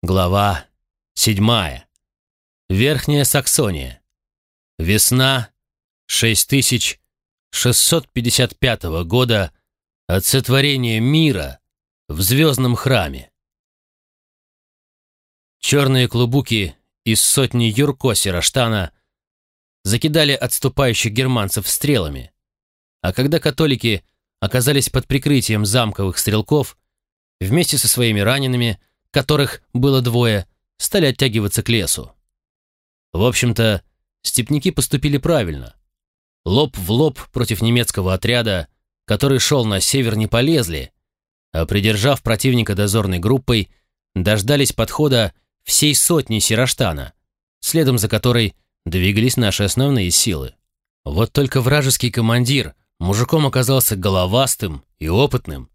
Глава 7. Верхняя Саксония. Весна 6655 года от сотворения мира в звездном храме. Черные клубуки из сотни Юрко Сираштана закидали отступающих германцев стрелами, а когда католики оказались под прикрытием замковых стрелков, вместе со своими ранеными – которых было двое, стали оттягиваться к лесу. В общем-то, степняки поступили правильно. Лоб в лоб против немецкого отряда, который шел на север, не полезли, а придержав противника дозорной группой, дождались подхода всей сотни Сираштана, следом за которой двигались наши основные силы. Вот только вражеский командир мужиком оказался головастым и опытным.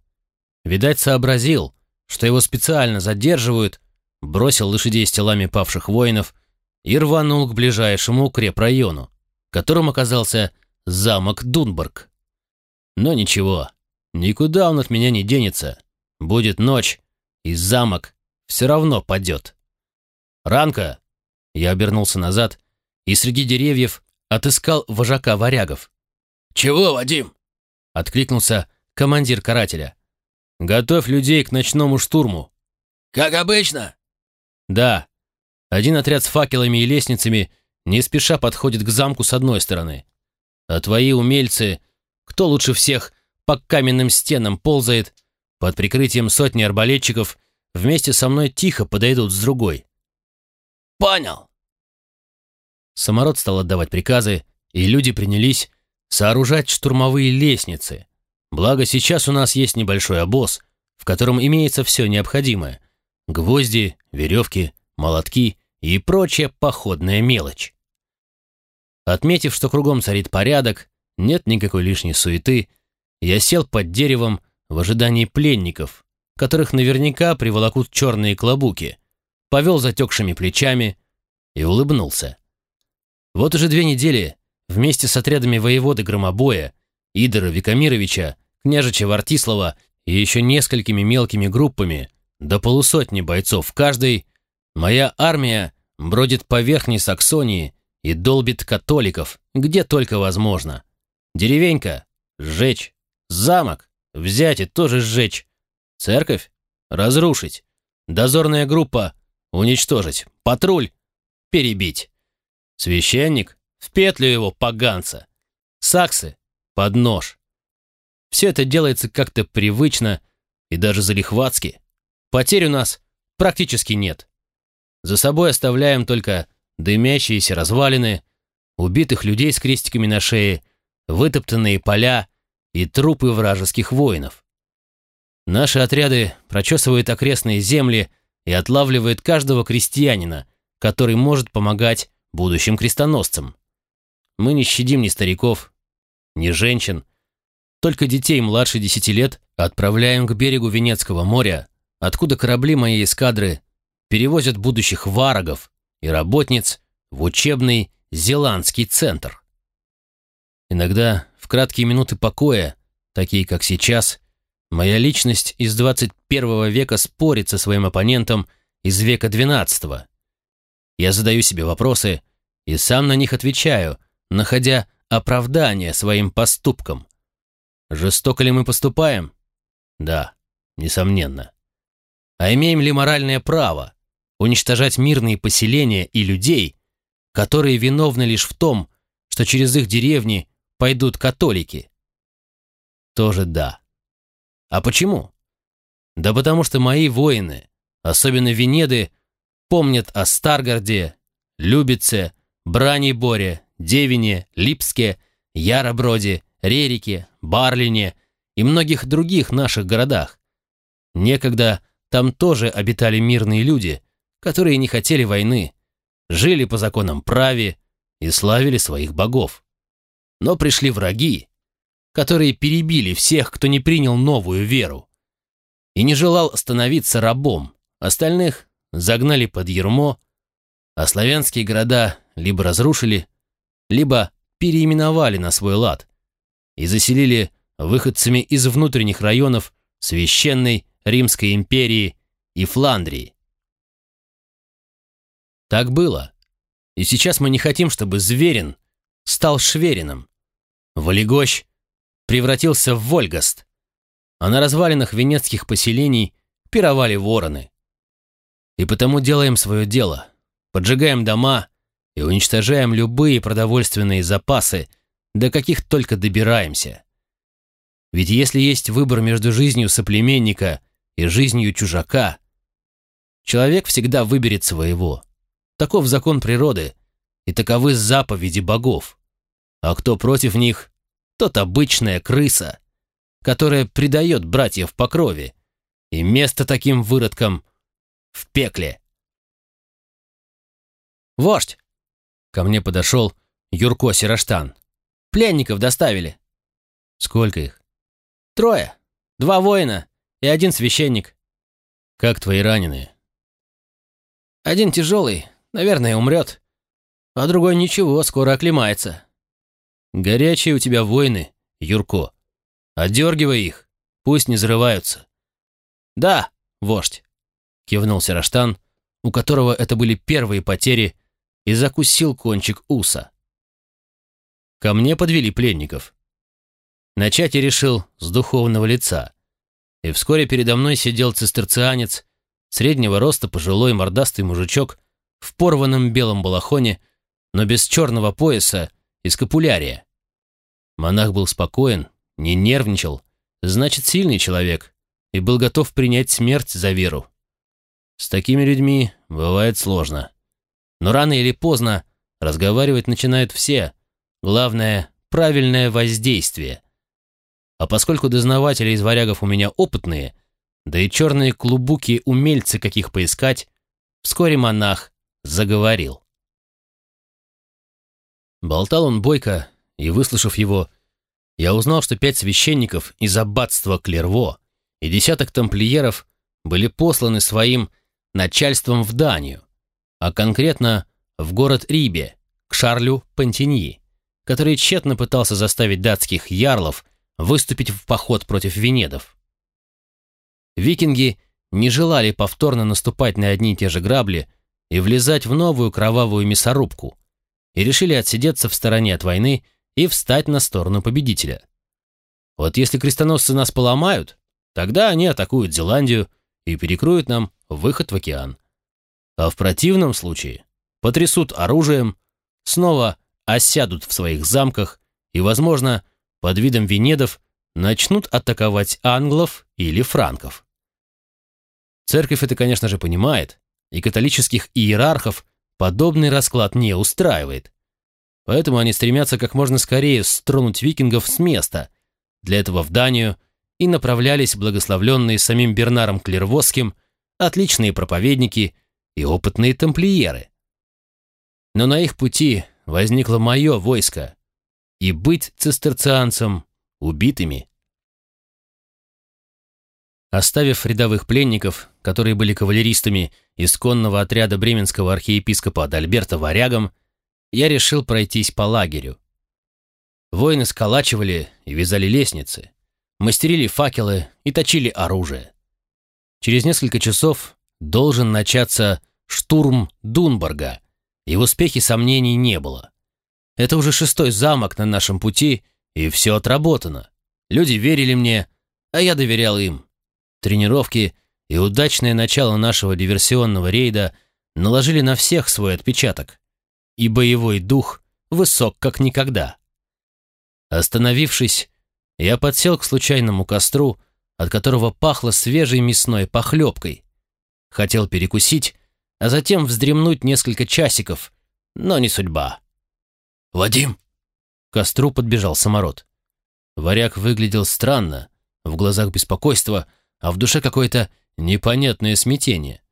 Видать, сообразил, что его специально задерживают, бросил лошадей с телами павших воинов и рванул к ближайшему укрепрайону, которым оказался замок Дунбург. Но ничего, никуда он от меня не денется. Будет ночь, и замок все равно падет. «Ранка!» Я обернулся назад и среди деревьев отыскал вожака варягов. «Чего, Вадим?» — откликнулся командир карателя. Готовь людей к ночному штурму. Как обычно? Да. Один отряд с факелами и лестницами не спеша подходит к замку с одной стороны. А твои умельцы, кто лучше всех по каменным стенам ползает, под прикрытием сотни арбалетчиков, вместе со мной тихо подойдут с другой. Понял. Самород стал отдавать приказы, и люди принялись сооружать штурмовые лестницы, Благо, сейчас у нас есть небольшой обоз, в котором имеется все необходимое. Гвозди, веревки, молотки и прочая походная мелочь. Отметив, что кругом царит порядок, нет никакой лишней суеты, я сел под деревом в ожидании пленников, которых наверняка приволокут черные клобуки, повел затекшими плечами и улыбнулся. Вот уже две недели вместе с отрядами воеводы Громобоя, Идора Викамировича княжича Вартислава и еще несколькими мелкими группами, до полусотни бойцов в каждой, моя армия бродит по Верхней Саксонии и долбит католиков, где только возможно. Деревенька — сжечь, замок — взять и тоже сжечь, церковь — разрушить, дозорная группа — уничтожить, патруль — перебить, священник — в петлю его поганца, саксы — под нож. Все это делается как-то привычно и даже залихватски. Потерь у нас практически нет. За собой оставляем только дымящиеся развалины, убитых людей с крестиками на шее, вытоптанные поля и трупы вражеских воинов. Наши отряды прочесывают окрестные земли и отлавливают каждого крестьянина, который может помогать будущим крестоносцам. Мы не щадим ни стариков, ни женщин, только детей младше десяти лет отправляем к берегу Венецкого моря, откуда корабли моей эскадры перевозят будущих варагов и работниц в учебный Зеландский центр. Иногда в краткие минуты покоя, такие как сейчас, моя личность из 21 века спорит со своим оппонентом из века 12. Я задаю себе вопросы и сам на них отвечаю, находя оправдание своим поступкам. Жестоко ли мы поступаем? Да, несомненно. А имеем ли моральное право уничтожать мирные поселения и людей, которые виновны лишь в том, что через их деревни пойдут католики? Тоже да. А почему? Да потому что мои воины, особенно Венеды, помнят о Старгарде, Любице, Браниборе, Девине, Липске, Яроброде Рерике, Барлине и многих других наших городах. Некогда там тоже обитали мирные люди, которые не хотели войны, жили по законам праве и славили своих богов. Но пришли враги, которые перебили всех, кто не принял новую веру и не желал становиться рабом. Остальных загнали под ермо, а славянские города либо разрушили, либо переименовали на свой лад – и заселили выходцами из внутренних районов Священной Римской империи и Фландрии. Так было. И сейчас мы не хотим, чтобы Зверин стал Шверином. Валегощ превратился в Вольгаст, а на развалинах венецких поселений пировали вороны. И потому делаем свое дело, поджигаем дома и уничтожаем любые продовольственные запасы, до каких только добираемся. Ведь если есть выбор между жизнью соплеменника и жизнью чужака, человек всегда выберет своего. Таков закон природы, и таковы заповеди богов. А кто против них, тот обычная крыса, которая предает братьев по крови, и место таким выродкам в пекле. «Вождь!» Ко мне подошел Юрко Сироштан. «Пленников доставили». «Сколько их?» «Трое. Два воина и один священник». «Как твои раненые?» «Один тяжелый, наверное, умрет, а другой ничего, скоро оклемается». «Горячие у тебя воины, Юрко. Отдергивай их, пусть не взрываются». «Да, вождь», — кивнул Сираштан, у которого это были первые потери, и закусил кончик уса. Ко мне подвели пленников. Начать я решил с духовного лица. И вскоре передо мной сидел цистерцианец, среднего роста пожилой мордастый мужичок в порванном белом балахоне, но без черного пояса и скапулярия. Монах был спокоен, не нервничал, значит, сильный человек, и был готов принять смерть за веру. С такими людьми бывает сложно. Но рано или поздно разговаривать начинают все. Главное — правильное воздействие. А поскольку дознаватели из варягов у меня опытные, да и черные клубуки умельцы каких поискать, вскоре монах заговорил. Болтал он бойко, и, выслушав его, я узнал, что пять священников из аббатства Клерво и десяток тамплиеров были посланы своим начальством в Данию, а конкретно в город Рибе, к Шарлю Пантиньи, который тщетно пытался заставить датских ярлов выступить в поход против венедов. Викинги не желали повторно наступать на одни и те же грабли и влезать в новую кровавую мясорубку, и решили отсидеться в стороне от войны и встать на сторону победителя. Вот если крестоносцы нас поломают, тогда они атакуют Зеландию и перекроют нам выход в океан. А в противном случае потрясут оружием, снова осядут в своих замках и, возможно, под видом венедов начнут атаковать англов или франков. Церковь это, конечно же, понимает, и католических иерархов подобный расклад не устраивает. Поэтому они стремятся как можно скорее стронуть викингов с места, для этого в Данию и направлялись благословленные самим Бернаром Клервосским отличные проповедники и опытные тамплиеры. Но на их пути возникло мое войско, и быть цистерцианцем убитыми. Оставив рядовых пленников, которые были кавалеристами из конного отряда бременского архиепископа Адальберта варягом, я решил пройтись по лагерю. Воины сколачивали и вязали лестницы, мастерили факелы и точили оружие. Через несколько часов должен начаться штурм Дунборга, и в успехе сомнений не было. Это уже шестой замок на нашем пути, и все отработано. Люди верили мне, а я доверял им. Тренировки и удачное начало нашего диверсионного рейда наложили на всех свой отпечаток, и боевой дух высок как никогда. Остановившись, я подсел к случайному костру, от которого пахло свежей мясной похлебкой. Хотел перекусить, а затем вздремнуть несколько часиков, но не судьба. «Вадим!» К костру подбежал самород. Варяг выглядел странно, в глазах беспокойство, а в душе какое-то непонятное смятение.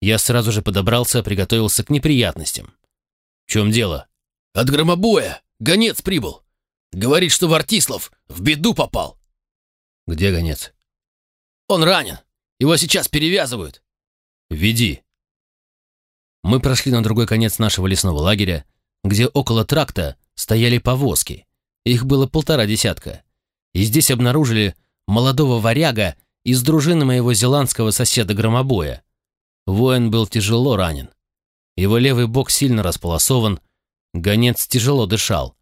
Я сразу же подобрался, приготовился к неприятностям. «В чем дело?» «От громобоя! Гонец прибыл! Говорит, что Вартислав в беду попал!» «Где гонец?» «Он ранен! Его сейчас перевязывают!» «Веди!» Мы прошли на другой конец нашего лесного лагеря, где около тракта стояли повозки. Их было полтора десятка. И здесь обнаружили молодого варяга из дружины моего зеландского соседа Громобоя. Воин был тяжело ранен. Его левый бок сильно располосован, гонец тяжело дышал.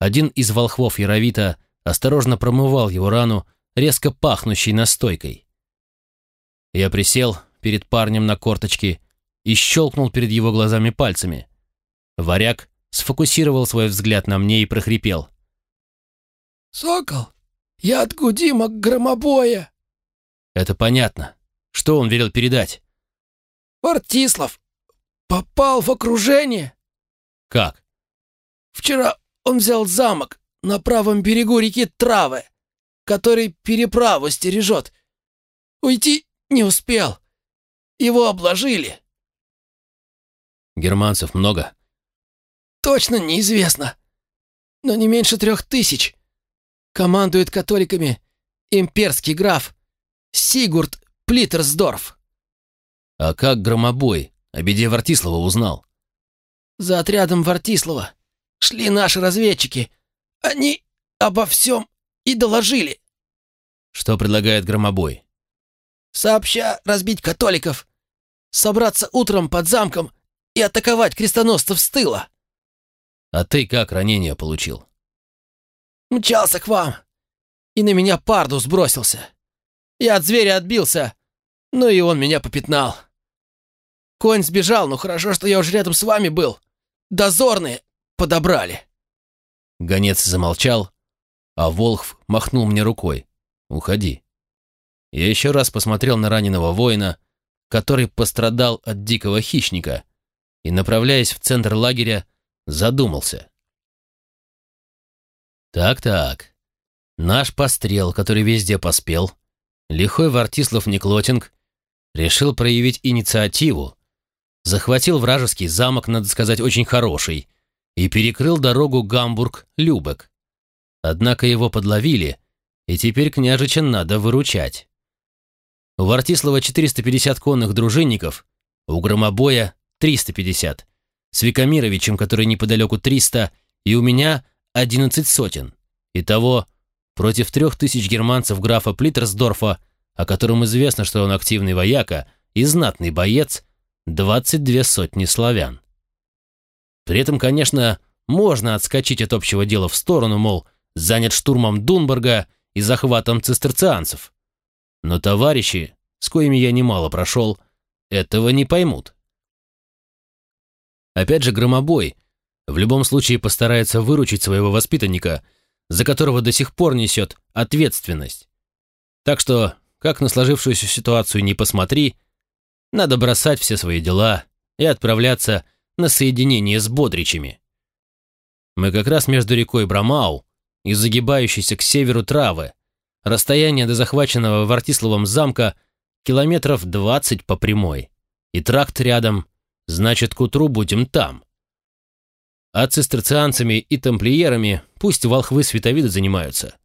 Один из волхвов Яровита осторожно промывал его рану, резко пахнущей настойкой. Я присел перед парнем на корточки и щелкнул перед его глазами пальцами. Варяг сфокусировал свой взгляд на мне и прохрипел. «Сокол, я от Гудима громобоя!» «Это понятно. Что он велел передать?» «Вартислав попал в окружение!» «Как?» «Вчера он взял замок на правом берегу реки Травы, который переправу стережет. Уйти не успел. Его обложили». «Германцев много?» «Точно неизвестно, но не меньше трех тысяч. Командует католиками имперский граф Сигурд Плиттерсдорф». «А как громобой о беде Вартислава узнал?» «За отрядом Вартислава шли наши разведчики. Они обо всем и доложили». «Что предлагает громобой?» «Сообща разбить католиков, собраться утром под замком и атаковать крестоносцев с тыла». «А ты как ранение получил?» «Мчался к вам, и на меня парду сбросился. Я от зверя отбился, ну и он меня попятнал. Конь сбежал, но хорошо, что я уже рядом с вами был. Дозорные подобрали». Гонец замолчал, а Волхв махнул мне рукой. «Уходи». Я еще раз посмотрел на раненого воина, который пострадал от дикого хищника, и, направляясь в центр лагеря, задумался. Так-так. Наш пострел, который везде поспел, лихой Вартислав Неклотинг, решил проявить инициативу, захватил вражеский замок, надо сказать, очень хороший, и перекрыл дорогу Гамбург-Любек. Однако его подловили, и теперь княжича надо выручать. У Вартислава 450 конных дружинников, у Громобоя 350, с Викамировичем, который неподалеку 300, и у меня 11 сотен. Итого против трех тысяч германцев графа Плиттерсдорфа, о котором известно, что он активный вояка и знатный боец, 22 сотни славян. При этом, конечно, можно отскочить от общего дела в сторону, мол, занят штурмом Дунбурга и захватом цистерцианцев. Но товарищи, с коими я немало прошел, этого не поймут. Опять же, громобой в любом случае постарается выручить своего воспитанника, за которого до сих пор несет ответственность. Так что, как на сложившуюся ситуацию не посмотри, надо бросать все свои дела и отправляться на соединение с бодричами. Мы как раз между рекой Брамау и загибающейся к северу Травы. Расстояние до захваченного Вартиславом замка километров 20 по прямой. И тракт рядом, значит, к утру будем там. А цистерцианцами и тамплиерами пусть волхвы световиды занимаются.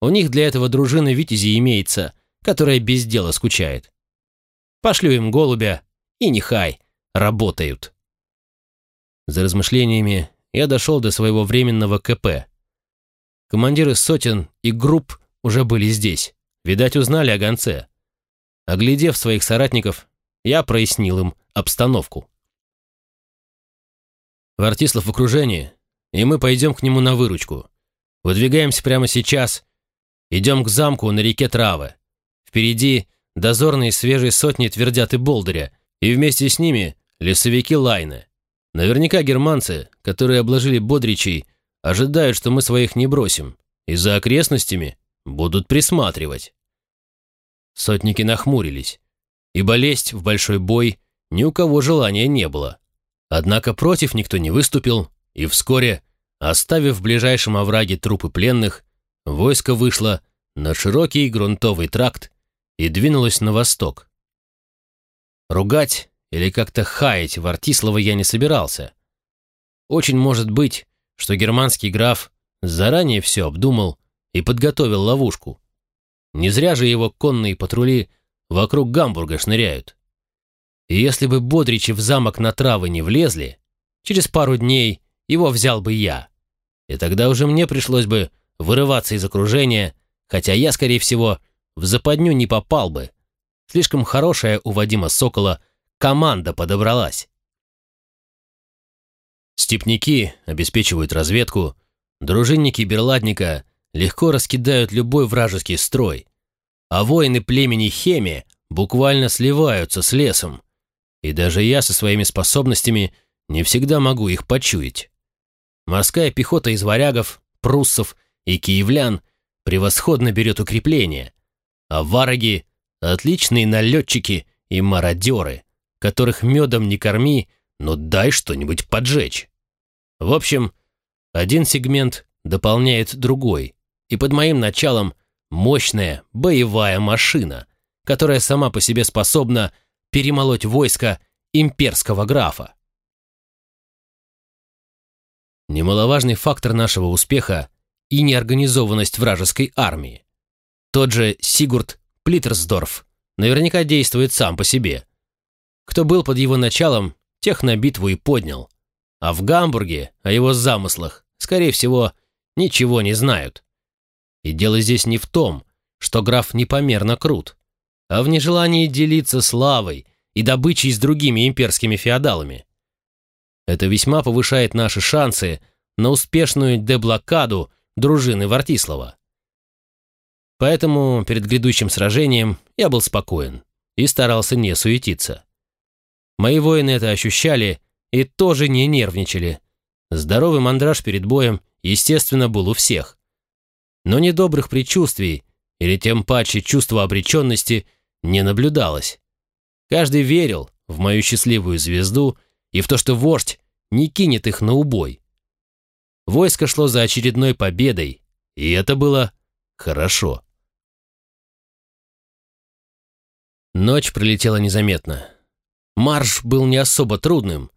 У них для этого дружина витязи имеется, которая без дела скучает. Пошлю им голубя, и нехай, работают. За размышлениями я дошел до своего временного КП. Командиры сотен и групп уже были здесь. Видать, узнали о гонце. Оглядев своих соратников, я прояснил им обстановку. Вартислав в окружении, и мы пойдем к нему на выручку. Выдвигаемся прямо сейчас. Идем к замку на реке Травы. Впереди дозорные свежие сотни твердят и Болдыря, и вместе с ними лесовики Лайны. Наверняка германцы, которые обложили Бодричей, ожидают, что мы своих не бросим, и за окрестностями будут присматривать. Сотники нахмурились, ибо лезть в большой бой ни у кого желания не было. Однако против никто не выступил, и вскоре, оставив в ближайшем овраге трупы пленных, войско вышло на широкий грунтовый тракт и двинулось на восток. Ругать или как-то хаять Вартислава я не собирался. Очень может быть, что германский граф заранее все обдумал и подготовил ловушку. Не зря же его конные патрули вокруг Гамбурга шныряют. И если бы Бодричи в замок на травы не влезли, через пару дней его взял бы я. И тогда уже мне пришлось бы вырываться из окружения, хотя я, скорее всего, в западню не попал бы. Слишком хорошая у Вадима Сокола команда подобралась. Степники обеспечивают разведку, дружинники Берладника легко раскидают любой вражеский строй, а воины племени Хеми буквально сливаются с лесом, и даже я со своими способностями не всегда могу их почуять. Морская пехота из варягов, пруссов и киевлян превосходно берет укрепления, а вараги — отличные налетчики и мародеры, которых медом не корми, но дай что-нибудь поджечь. В общем, один сегмент дополняет другой, и под моим началом мощная боевая машина, которая сама по себе способна перемолоть войско имперского графа. Немаловажный фактор нашего успеха и неорганизованность вражеской армии. Тот же Сигурд Плиттерсдорф наверняка действует сам по себе. Кто был под его началом, тех на битву и поднял. А в Гамбурге о его замыслах, скорее всего, ничего не знают. И дело здесь не в том, что граф непомерно крут, а в нежелании делиться славой и добычей с другими имперскими феодалами. Это весьма повышает наши шансы на успешную деблокаду дружины Вартислава. Поэтому перед грядущим сражением я был спокоен и старался не суетиться. Мои воины это ощущали и тоже не нервничали. Здоровый мандраж перед боем, естественно, был у всех. Но недобрых предчувствий или тем паче чувства обреченности не наблюдалось. Каждый верил в мою счастливую звезду и в то, что вождь не кинет их на убой. Войско шло за очередной победой, и это было хорошо. Ночь пролетела незаметно. Марш был не особо трудным.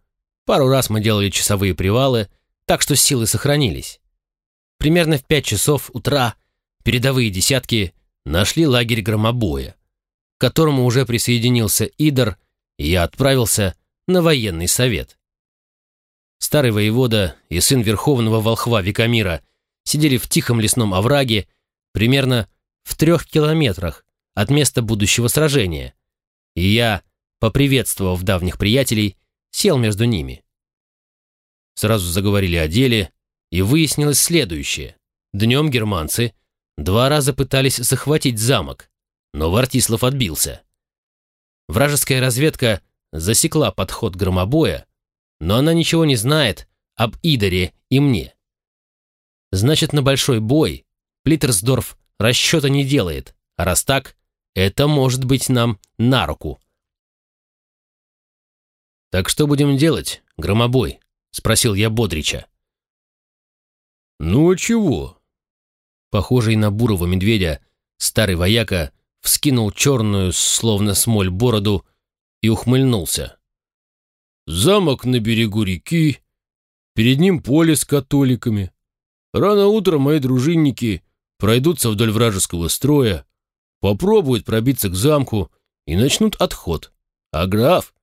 Пару раз мы делали часовые привалы, так что силы сохранились. Примерно в пять часов утра передовые десятки нашли лагерь громобоя, к которому уже присоединился Идор, я отправился на военный совет. Старый воевода и сын верховного волхва Викамира сидели в тихом лесном овраге примерно в трех километрах от места будущего сражения, и я, поприветствовав давних приятелей, сел между ними. Сразу заговорили о деле, и выяснилось следующее. Днем германцы два раза пытались захватить замок, но Вартислав отбился. Вражеская разведка засекла подход громобоя, но она ничего не знает об Идоре и мне. Значит, на большой бой Плиттерсдорф расчета не делает, а раз так, это может быть нам на руку. «Так что будем делать, громобой?» — спросил я Бодрича. «Ну а чего?» Похожий на бурого медведя, старый вояка вскинул черную, словно смоль, бороду и ухмыльнулся. Замок на берегу реки, перед ним поле с католиками. Рано утром мои дружинники пройдутся вдоль вражеского строя, попробуют пробиться к замку и начнут отход. А граф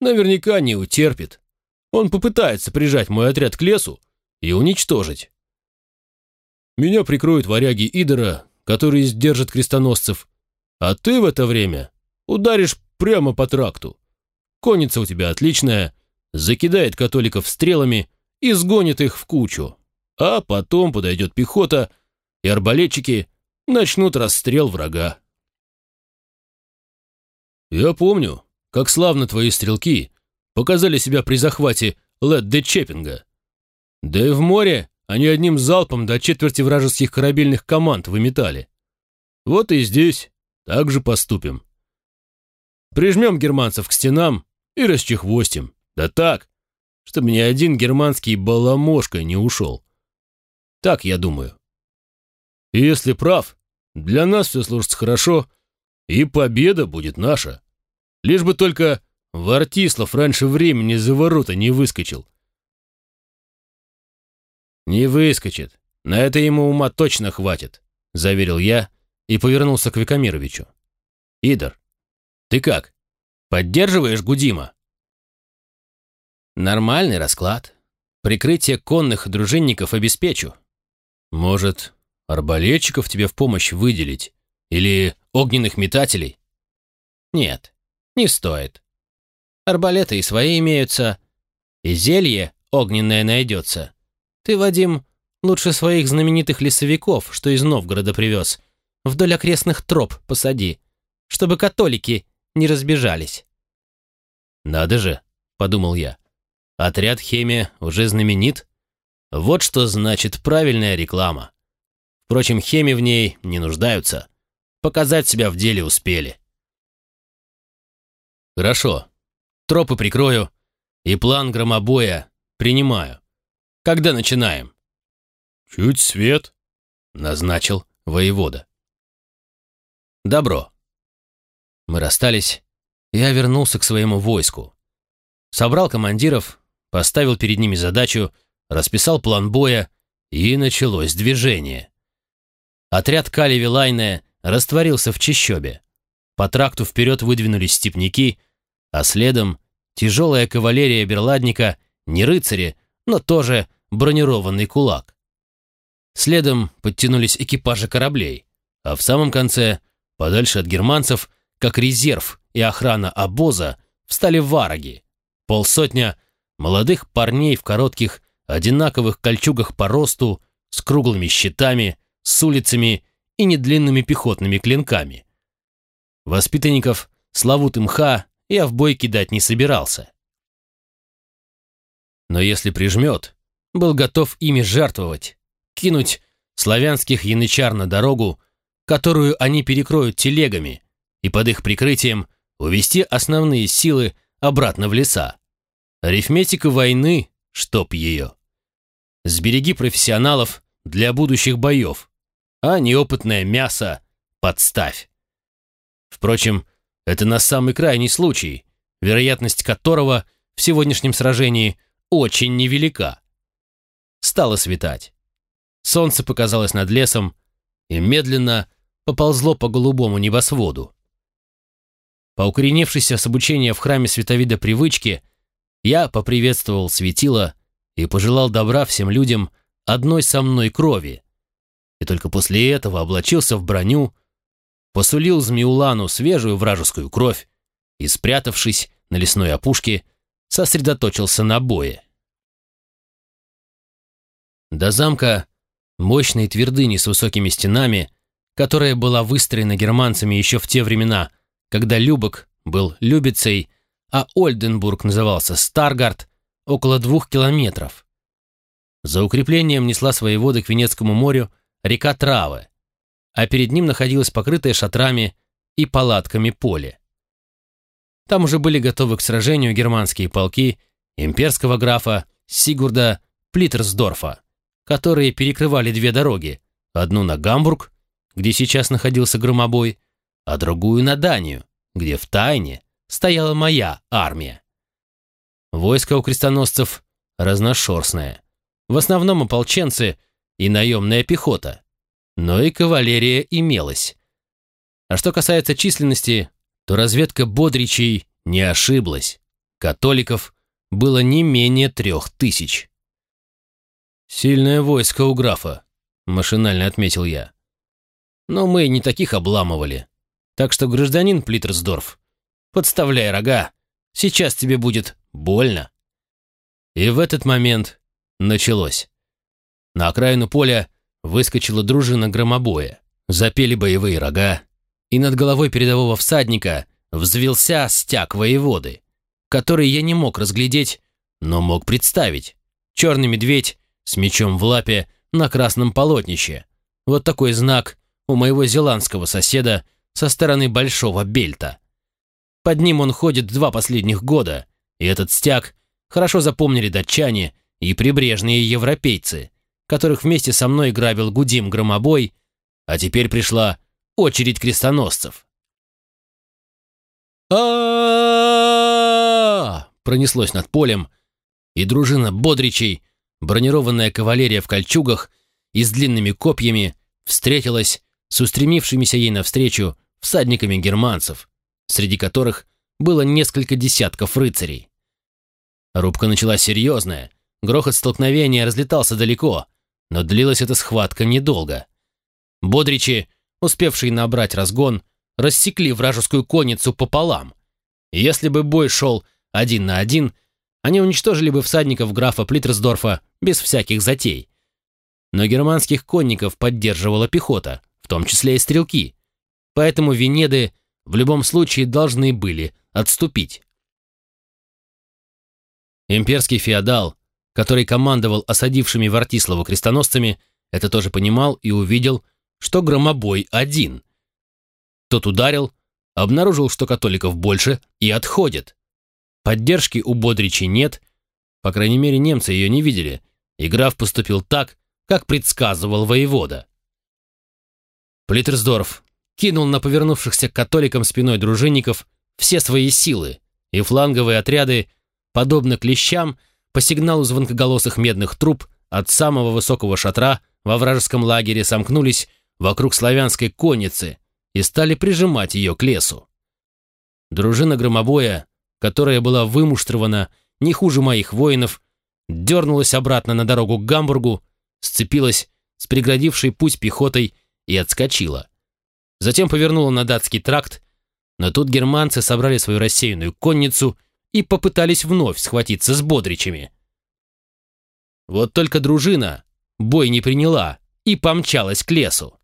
наверняка не утерпит. Он попытается прижать мой отряд к лесу и уничтожить. Меня прикроют варяги Идора, которые сдержат крестоносцев, а ты в это время ударишь прямо по тракту. Конница у тебя отличная, закидает католиков стрелами и сгонит их в кучу. А потом подойдет пехота, и арбалетчики начнут расстрел врага. Я помню, как славно твои стрелки показали себя при захвате Лед-де-Чеппинга. Да и в море они одним залпом до четверти вражеских корабельных команд выметали. Вот и здесь так же поступим. Прижмем германцев к стенам и расчехвостим. Да так, чтобы ни один германский баламошка не ушел. Так я думаю. И если прав, для нас все сложится хорошо, и победа будет наша. Лишь бы только Вартислав раньше времени за ворота не выскочил. «Не выскочит. На это ему ума точно хватит», — заверил я и повернулся к Викамировичу. «Идор, ты как?» Поддерживаешь Гудима?» «Нормальный расклад. Прикрытие конных дружинников обеспечу. Может, арбалетчиков тебе в помощь выделить? Или огненных метателей?» «Нет, не стоит. Арбалеты и свои имеются, и зелье огненная найдется. Ты, Вадим, лучше своих знаменитых лесовиков, что из Новгорода привез, вдоль окрестных троп посади, чтобы католики не разбежались». «Надо же», — подумал я, — «отряд хемия уже знаменит. Вот что значит правильная реклама. Впрочем, хеми в ней не нуждаются. Показать себя в деле успели». «Хорошо. Тропы прикрою и план громобоя принимаю. Когда начинаем?» «Чуть свет», — назначил воевода. «Добро». Мы расстались, я вернулся к своему войску. Собрал командиров, поставил перед ними задачу, расписал план боя, и началось движение. Отряд Кали Вилайная растворился в чащобе. По тракту вперед выдвинулись степняки, а следом тяжелая кавалерия берладника, не рыцари, но тоже бронированный кулак. Следом подтянулись экипажи кораблей, а в самом конце, подальше от германцев, как резерв и охрана обоза, встали вараги, полсотня молодых парней в коротких, одинаковых кольчугах по росту, с круглыми щитами, с улицами и недлинными пехотными клинками. Воспитанников Славут Мха я в бой кидать не собирался. Но если прижмет, был готов ими жертвовать, кинуть славянских янычар на дорогу, которую они перекроют телегами, и под их прикрытием увести основные силы обратно в леса. Арифметика войны, чтоб ее. Сбереги профессионалов для будущих боев, а неопытное мясо подставь. Впрочем, это на самый крайний случай, вероятность которого в сегодняшнем сражении очень невелика. Стало светать. Солнце показалось над лесом и медленно поползло по голубому небосводу. По укоренившейся с обучения в храме световида привычке, я поприветствовал светило и пожелал добра всем людям одной со мной крови. И только после этого облачился в броню, посулил Змеулану свежую вражескую кровь и, спрятавшись на лесной опушке, сосредоточился на бое. До замка, мощной твердыни с высокими стенами, которая была выстроена германцами еще в те времена, когда Любок был Любицей, а Ольденбург назывался Старгард, около двух километров. За укреплением несла свои воды к Венецкому морю река Травы, а перед ним находилось покрытое шатрами и палатками поле. Там уже были готовы к сражению германские полки имперского графа Сигурда Плиттерсдорфа, которые перекрывали две дороги, одну на Гамбург, где сейчас находился громобой, а другую на Данию, где в тайне стояла моя армия. Войско у крестоносцев разношерстное, в основном ополченцы и наемная пехота, но и кавалерия имелась. А что касается численности, то разведка Бодричей не ошиблась. Католиков было не менее трех тысяч. «Сильное войско у графа», — машинально отметил я. «Но мы не таких обламывали. Так что, гражданин Плиттерсдорф, подставляй рога, сейчас тебе будет больно». И в этот момент началось. На окраину поля выскочила дружина громобоя, запели боевые рога, и над головой передового всадника взвелся стяг воеводы, который я не мог разглядеть, но мог представить. Черный медведь с мечом в лапе на красном полотнище. Вот такой знак у моего зеландского соседа со стороны Большого Бельта. Под ним он ходит два последних года, и этот стяг хорошо запомнили датчане и прибрежные европейцы, которых вместе со мной грабил Гудим Громобой, а теперь пришла очередь крестоносцев. а пронеслось над полем, и дружина бодричей, бронированная кавалерия в кольчугах и с длинными копьями встретилась с устремившимися ей навстречу всадниками германцев, среди которых было несколько десятков рыцарей. Рубка началась серьезная, грохот столкновения разлетался далеко, но длилась эта схватка недолго. Бодричи, успевшие набрать разгон, рассекли вражескую конницу пополам. Если бы бой шел один на один, они уничтожили бы всадников графа Плиттерсдорфа без всяких затей. Но германских конников поддерживала пехота, том числе и стрелки, поэтому Венеды в любом случае должны были отступить. Имперский феодал, который командовал осадившими Вартиславу крестоносцами, это тоже понимал и увидел, что громобой один. Тот ударил, обнаружил, что католиков больше, и отходит. Поддержки у Бодричи нет, по крайней мере, немцы ее не видели, и граф поступил так, как предсказывал воевода. Плиттерсдорф кинул на повернувшихся к католикам спиной дружинников все свои силы, и фланговые отряды, подобно клещам, по сигналу звонкоголосых медных труб от самого высокого шатра во вражеском лагере сомкнулись вокруг славянской конницы и стали прижимать ее к лесу. Дружина громобоя, которая была вымуштрована не хуже моих воинов, дернулась обратно на дорогу к Гамбургу, сцепилась с преградившей путь пехотой и отскочила. Затем повернула на датский тракт, но тут германцы собрали свою рассеянную конницу и попытались вновь схватиться с бодричами. Вот только дружина бой не приняла и помчалась к лесу.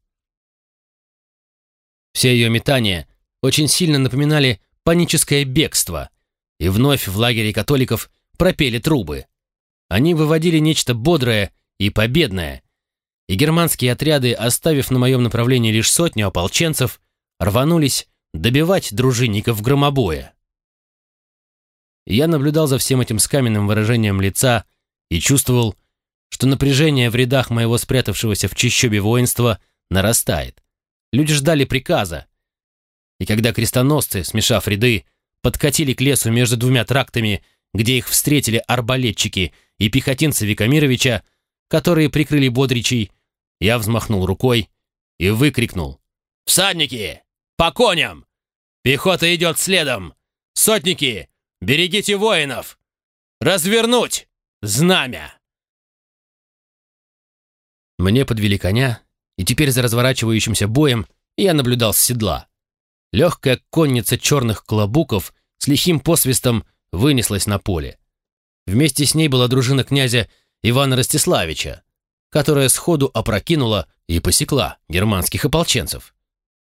Все ее метания очень сильно напоминали паническое бегство, и вновь в лагере католиков пропели трубы. Они выводили нечто бодрое и победное, и германские отряды, оставив на моем направлении лишь сотню ополченцев, рванулись добивать дружинников громобоя. Я наблюдал за всем этим с каменным выражением лица и чувствовал, что напряжение в рядах моего спрятавшегося в чищобе воинства нарастает. Люди ждали приказа. И когда крестоносцы, смешав ряды, подкатили к лесу между двумя трактами, где их встретили арбалетчики и пехотинцы Викамировича, которые прикрыли бодричей, я взмахнул рукой и выкрикнул. «Всадники! По коням! Пехота идет следом! Сотники! Берегите воинов! Развернуть! Знамя!» Мне подвели коня, и теперь за разворачивающимся боем я наблюдал с седла. Легкая конница черных клобуков с лихим посвистом вынеслась на поле. Вместе с ней была дружина князя Ивана Ростиславича, которая сходу опрокинула и посекла германских ополченцев.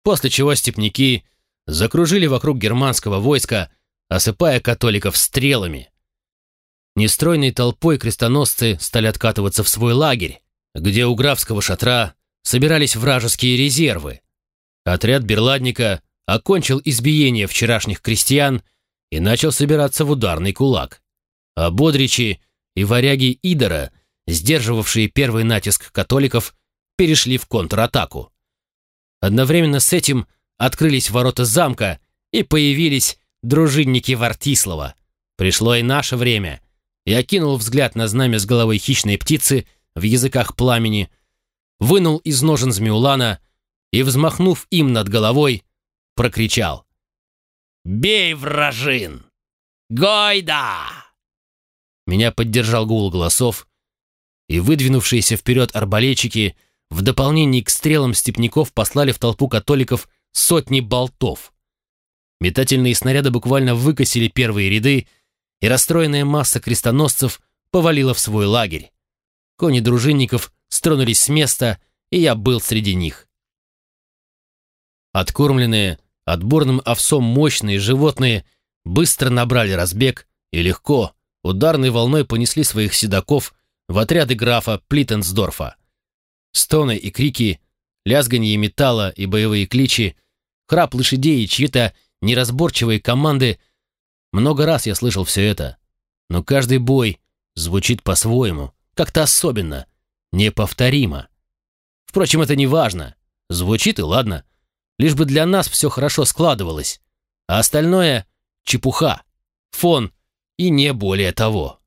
После чего степняки закружили вокруг германского войска, осыпая католиков стрелами. Нестройной толпой крестоносцы стали откатываться в свой лагерь, где у графского шатра собирались вражеские резервы. Отряд берладника окончил избиение вчерашних крестьян и начал собираться в ударный кулак. А бодричи и варяги Идора, сдерживавшие первый натиск католиков, перешли в контратаку. Одновременно с этим открылись ворота замка и появились дружинники Вартислава. Пришло и наше время. Я кинул взгляд на знамя с головой хищной птицы в языках пламени, вынул из ножен Змеулана и, взмахнув им над головой, прокричал. «Бей, вражин! Гойда!» Меня поддержал гул голосов, и выдвинувшиеся вперед арбалетчики в дополнение к стрелам степняков послали в толпу католиков сотни болтов. Метательные снаряды буквально выкосили первые ряды, и расстроенная масса крестоносцев повалила в свой лагерь. Кони дружинников стронулись с места, и я был среди них. Откормленные отборным овсом мощные животные быстро набрали разбег и легко, ударной волной понесли своих седаков в отряды графа Плиттенсдорфа. Стоны и крики, лязганье металла и боевые кличи, храп лошадей и чьи-то неразборчивые команды. Много раз я слышал все это, но каждый бой звучит по-своему, как-то особенно, неповторимо. Впрочем, это не важно. Звучит и ладно. Лишь бы для нас все хорошо складывалось. А остальное — чепуха, фон и не более того.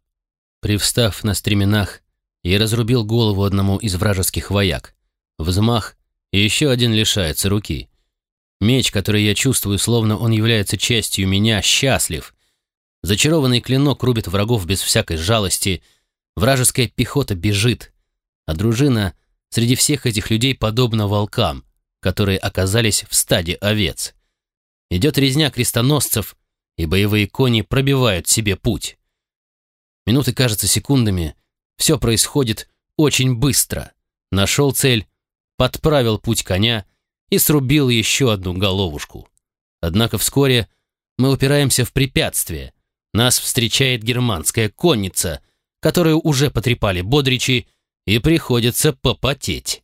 Привстав на стременах, я разрубил голову одному из вражеских вояк. Взмах, и еще один лишается руки. Меч, который я чувствую, словно он является частью меня, счастлив. Зачарованный клинок рубит врагов без всякой жалости. Вражеская пехота бежит, а дружина среди всех этих людей подобна волкам, которые оказались в стаде овец. Идет резня крестоносцев, и боевые кони пробивают себе путь. Минуты кажутся секундами. Все происходит очень быстро. Нашел цель, подправил путь коня и срубил еще одну головушку. Однако вскоре мы упираемся в препятствие. Нас встречает германская конница, которую уже потрепали бодричи, и приходится попотеть.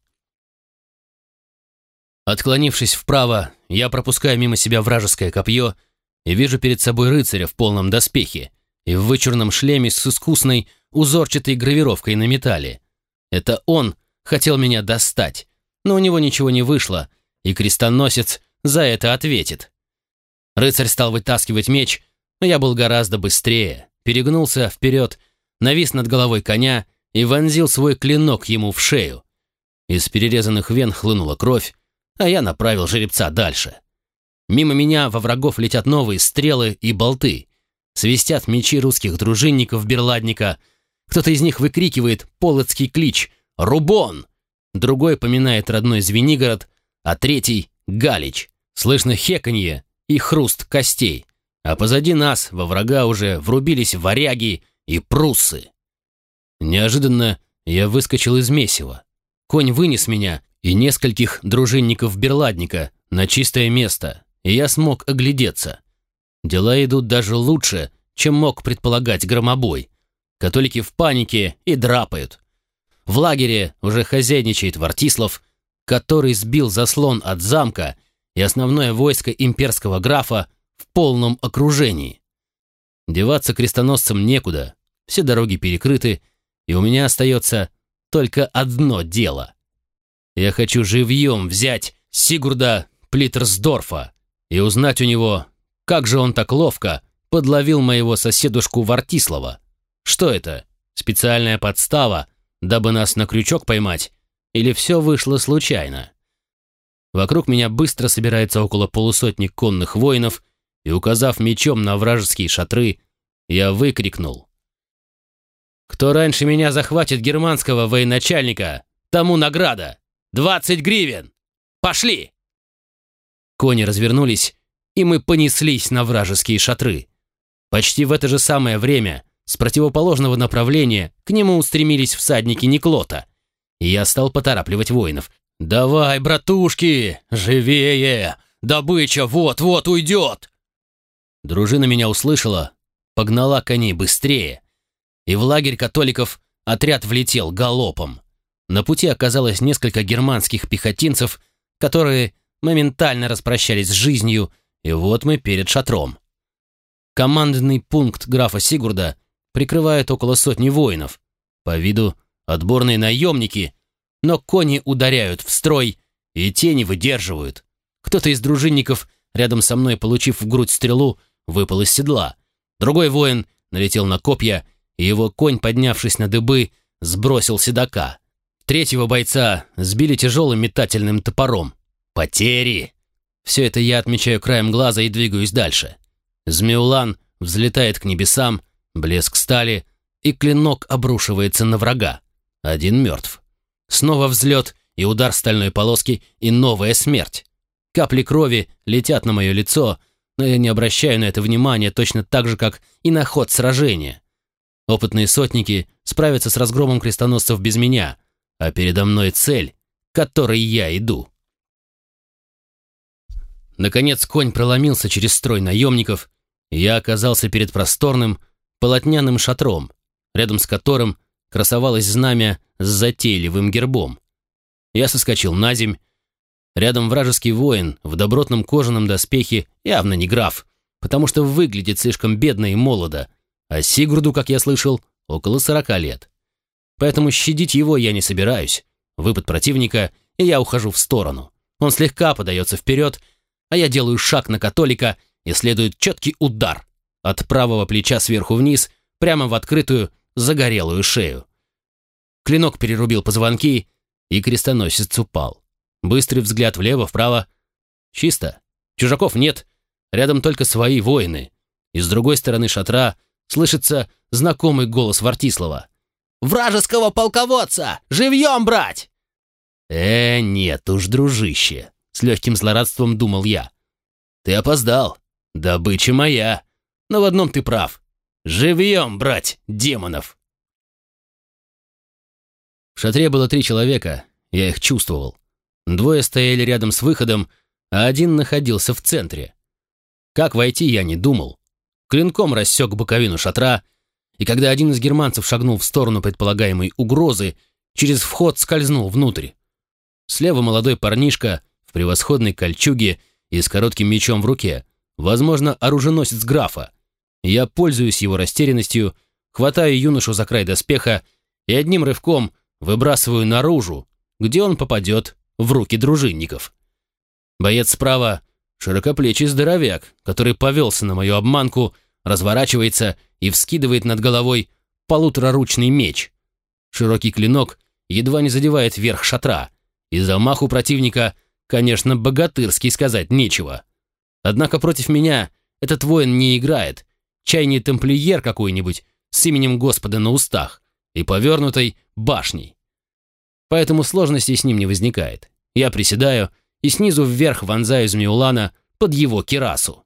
Отклонившись вправо, я пропускаю мимо себя вражеское копье и вижу перед собой рыцаря в полном доспехе и в вычурном шлеме с искусной узорчатой гравировкой на металле. Это он хотел меня достать, но у него ничего не вышло, и крестоносец за это ответит. Рыцарь стал вытаскивать меч, но я был гораздо быстрее, перегнулся вперед, навис над головой коня и вонзил свой клинок ему в шею. Из перерезанных вен хлынула кровь, а я направил жеребца дальше. Мимо меня во врагов летят новые стрелы и болты. Свистят мечи русских дружинников Берладника. Кто-то из них выкрикивает полоцкий клич «Рубон!». Другой поминает родной Звенигород, а третий — Галич. Слышно хеканье и хруст костей. А позади нас во врага уже врубились варяги и пруссы. Неожиданно я выскочил из месива. Конь вынес меня и нескольких дружинников Берладника на чистое место, и я смог оглядеться. Дела идут даже лучше, чем мог предполагать громобой. Католики в панике и драпают. В лагере уже хозяйничает Вартислав, который сбил заслон от замка и основное войско имперского графа в полном окружении. Деваться крестоносцам некуда, все дороги перекрыты, и у меня остается только одно дело. Я хочу живьем взять Сигурда Плиттерсдорфа и узнать у него, как же он так ловко подловил моего соседушку Вартислава. Что это? Специальная подстава, дабы нас на крючок поймать? Или все вышло случайно? Вокруг меня быстро собирается около полусотни конных воинов, и, указав мечом на вражеские шатры, я выкрикнул. «Кто раньше меня захватит германского военачальника, тому награда! Двадцать гривен! Пошли!» Кони развернулись, и мы понеслись на вражеские шатры. Почти в это же самое время с противоположного направления к нему устремились всадники Никлота, и я стал поторапливать воинов. «Давай, братушки, живее! Добыча вот-вот уйдет!» Дружина меня услышала, погнала коней быстрее, и в лагерь католиков отряд влетел галопом. На пути оказалось несколько германских пехотинцев, которые моментально распрощались с жизнью, и вот мы перед шатром. Командный пункт графа Сигурда прикрывает около сотни воинов. По виду отборные наемники, но кони ударяют в строй, и те не выдерживают. Кто-то из дружинников, рядом со мной получив в грудь стрелу, выпал из седла. Другой воин налетел на копья, и его конь, поднявшись на дыбы, сбросил седока. Третьего бойца сбили тяжелым метательным топором. Потери! Все это я отмечаю краем глаза и двигаюсь дальше. Змеулан взлетает к небесам, блеск стали, и клинок обрушивается на врага. Один мертв. Снова взлет и удар стальной полоски, и новая смерть. Капли крови летят на мое лицо, но я не обращаю на это внимания точно так же, как и на ход сражения. Опытные сотники справятся с разгромом крестоносцев без меня, а передо мной цель, к которой я иду. Наконец конь проломился через строй наемников, и я оказался перед просторным, полотняным шатром, рядом с которым красовалось знамя с затейливым гербом. Я соскочил на земь, Рядом вражеский воин в добротном кожаном доспехе явно не граф, потому что выглядит слишком бедно и молодо, а Сигурду, как я слышал, около сорока лет. Поэтому щадить его я не собираюсь. Выпад противника, и я ухожу в сторону. Он слегка подается вперед, а я делаю шаг на католика, и следует четкий удар от правого плеча сверху вниз, прямо в открытую, загорелую шею. Клинок перерубил позвонки, и крестоносец упал. Быстрый взгляд влево-вправо. Чисто. Чужаков нет. Рядом только свои воины. И с другой стороны шатра слышится знакомый голос Вартислава. «Вражеского полководца! Живьем брать!» «Э, нет уж, дружище!» С легким злорадством думал я. «Ты опоздал. Добыча моя. Но в одном ты прав. Живьем брать демонов!» В шатре было три человека, я их чувствовал. Двое стояли рядом с выходом, а один находился в центре. Как войти, я не думал. Клинком рассек боковину шатра, и когда один из германцев шагнул в сторону предполагаемой угрозы, через вход скользнул внутрь. Слева молодой парнишка превосходной кольчуге и с коротким мечом в руке, возможно, оруженосец графа. Я пользуюсь его растерянностью, хватаю юношу за край доспеха и одним рывком выбрасываю наружу, где он попадет в руки дружинников. Боец справа — широкоплечий здоровяк, который повелся на мою обманку, разворачивается и вскидывает над головой полутораручный меч. Широкий клинок едва не задевает верх шатра, и замаху противника, конечно, богатырский сказать нечего. Однако против меня этот воин не играет, чай не тамплиер какой-нибудь с именем Господа на устах и повернутой башней. Поэтому сложностей с ним не возникает. Я приседаю и снизу вверх вонзаю Змеулана под его кирасу.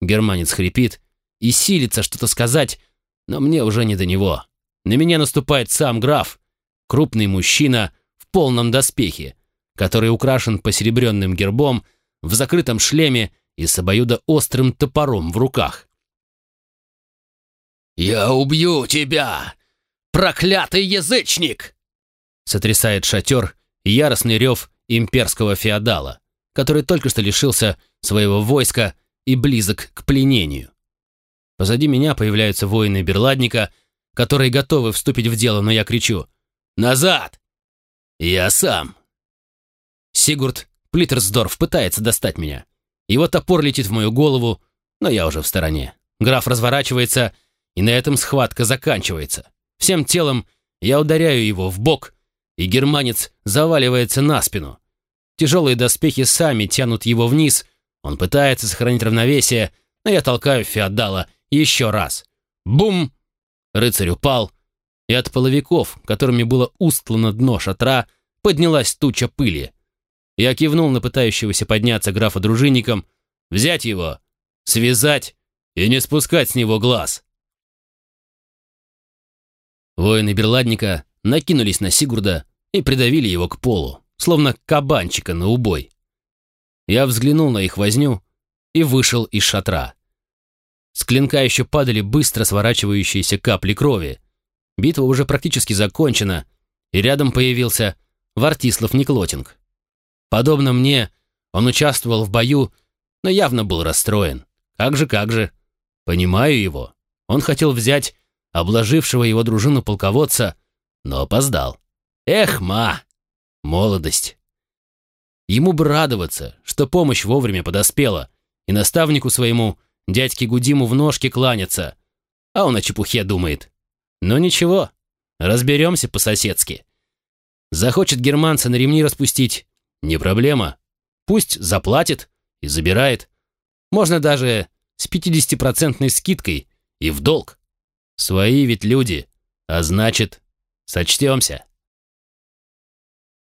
Германец хрипит и силится что-то сказать, но мне уже не до него. На меня наступает сам граф, крупный мужчина в полном доспехе, который украшен посеребренным гербом, в закрытом шлеме и с обоюдоострым топором в руках. «Я убью тебя, проклятый язычник!» сотрясает шатер яростный рев имперского феодала, который только что лишился своего войска и близок к пленению. Позади меня появляются воины Берладника, которые готовы вступить в дело, но я кричу «Назад!» «Я сам!» Сигурд Плиттерсдорф пытается достать меня. Его топор летит в мою голову, но я уже в стороне. Граф разворачивается, и на этом схватка заканчивается. Всем телом я ударяю его в бок, и германец заваливается на спину. Тяжелые доспехи сами тянут его вниз, он пытается сохранить равновесие, но я толкаю феодала еще раз. Бум! Рыцарь упал, и от половиков, которыми было устлано дно шатра, поднялась туча пыли. Я кивнул на пытающегося подняться графа дружинником, взять его, связать и не спускать с него глаз. Воины Берладника накинулись на Сигурда и придавили его к полу, словно кабанчика на убой. Я взглянул на их возню и вышел из шатра. С клинка еще падали быстро сворачивающиеся капли крови. Битва уже практически закончена, и рядом появился Вартислав Никлотинг. Подобно мне, он участвовал в бою, но явно был расстроен. Как же, как же. Понимаю его. Он хотел взять обложившего его дружину полководца, но опоздал. Эх, ма! Молодость. Ему бы радоваться, что помощь вовремя подоспела, и наставнику своему, дядьке Гудиму, в ножки кланяться, а он о чепухе думает. Но ничего, разберемся по-соседски. Захочет германца на ремни распустить, не проблема. Пусть заплатит и забирает. Можно даже с 50% скидкой и в долг. Свои ведь люди, а значит, сочтемся.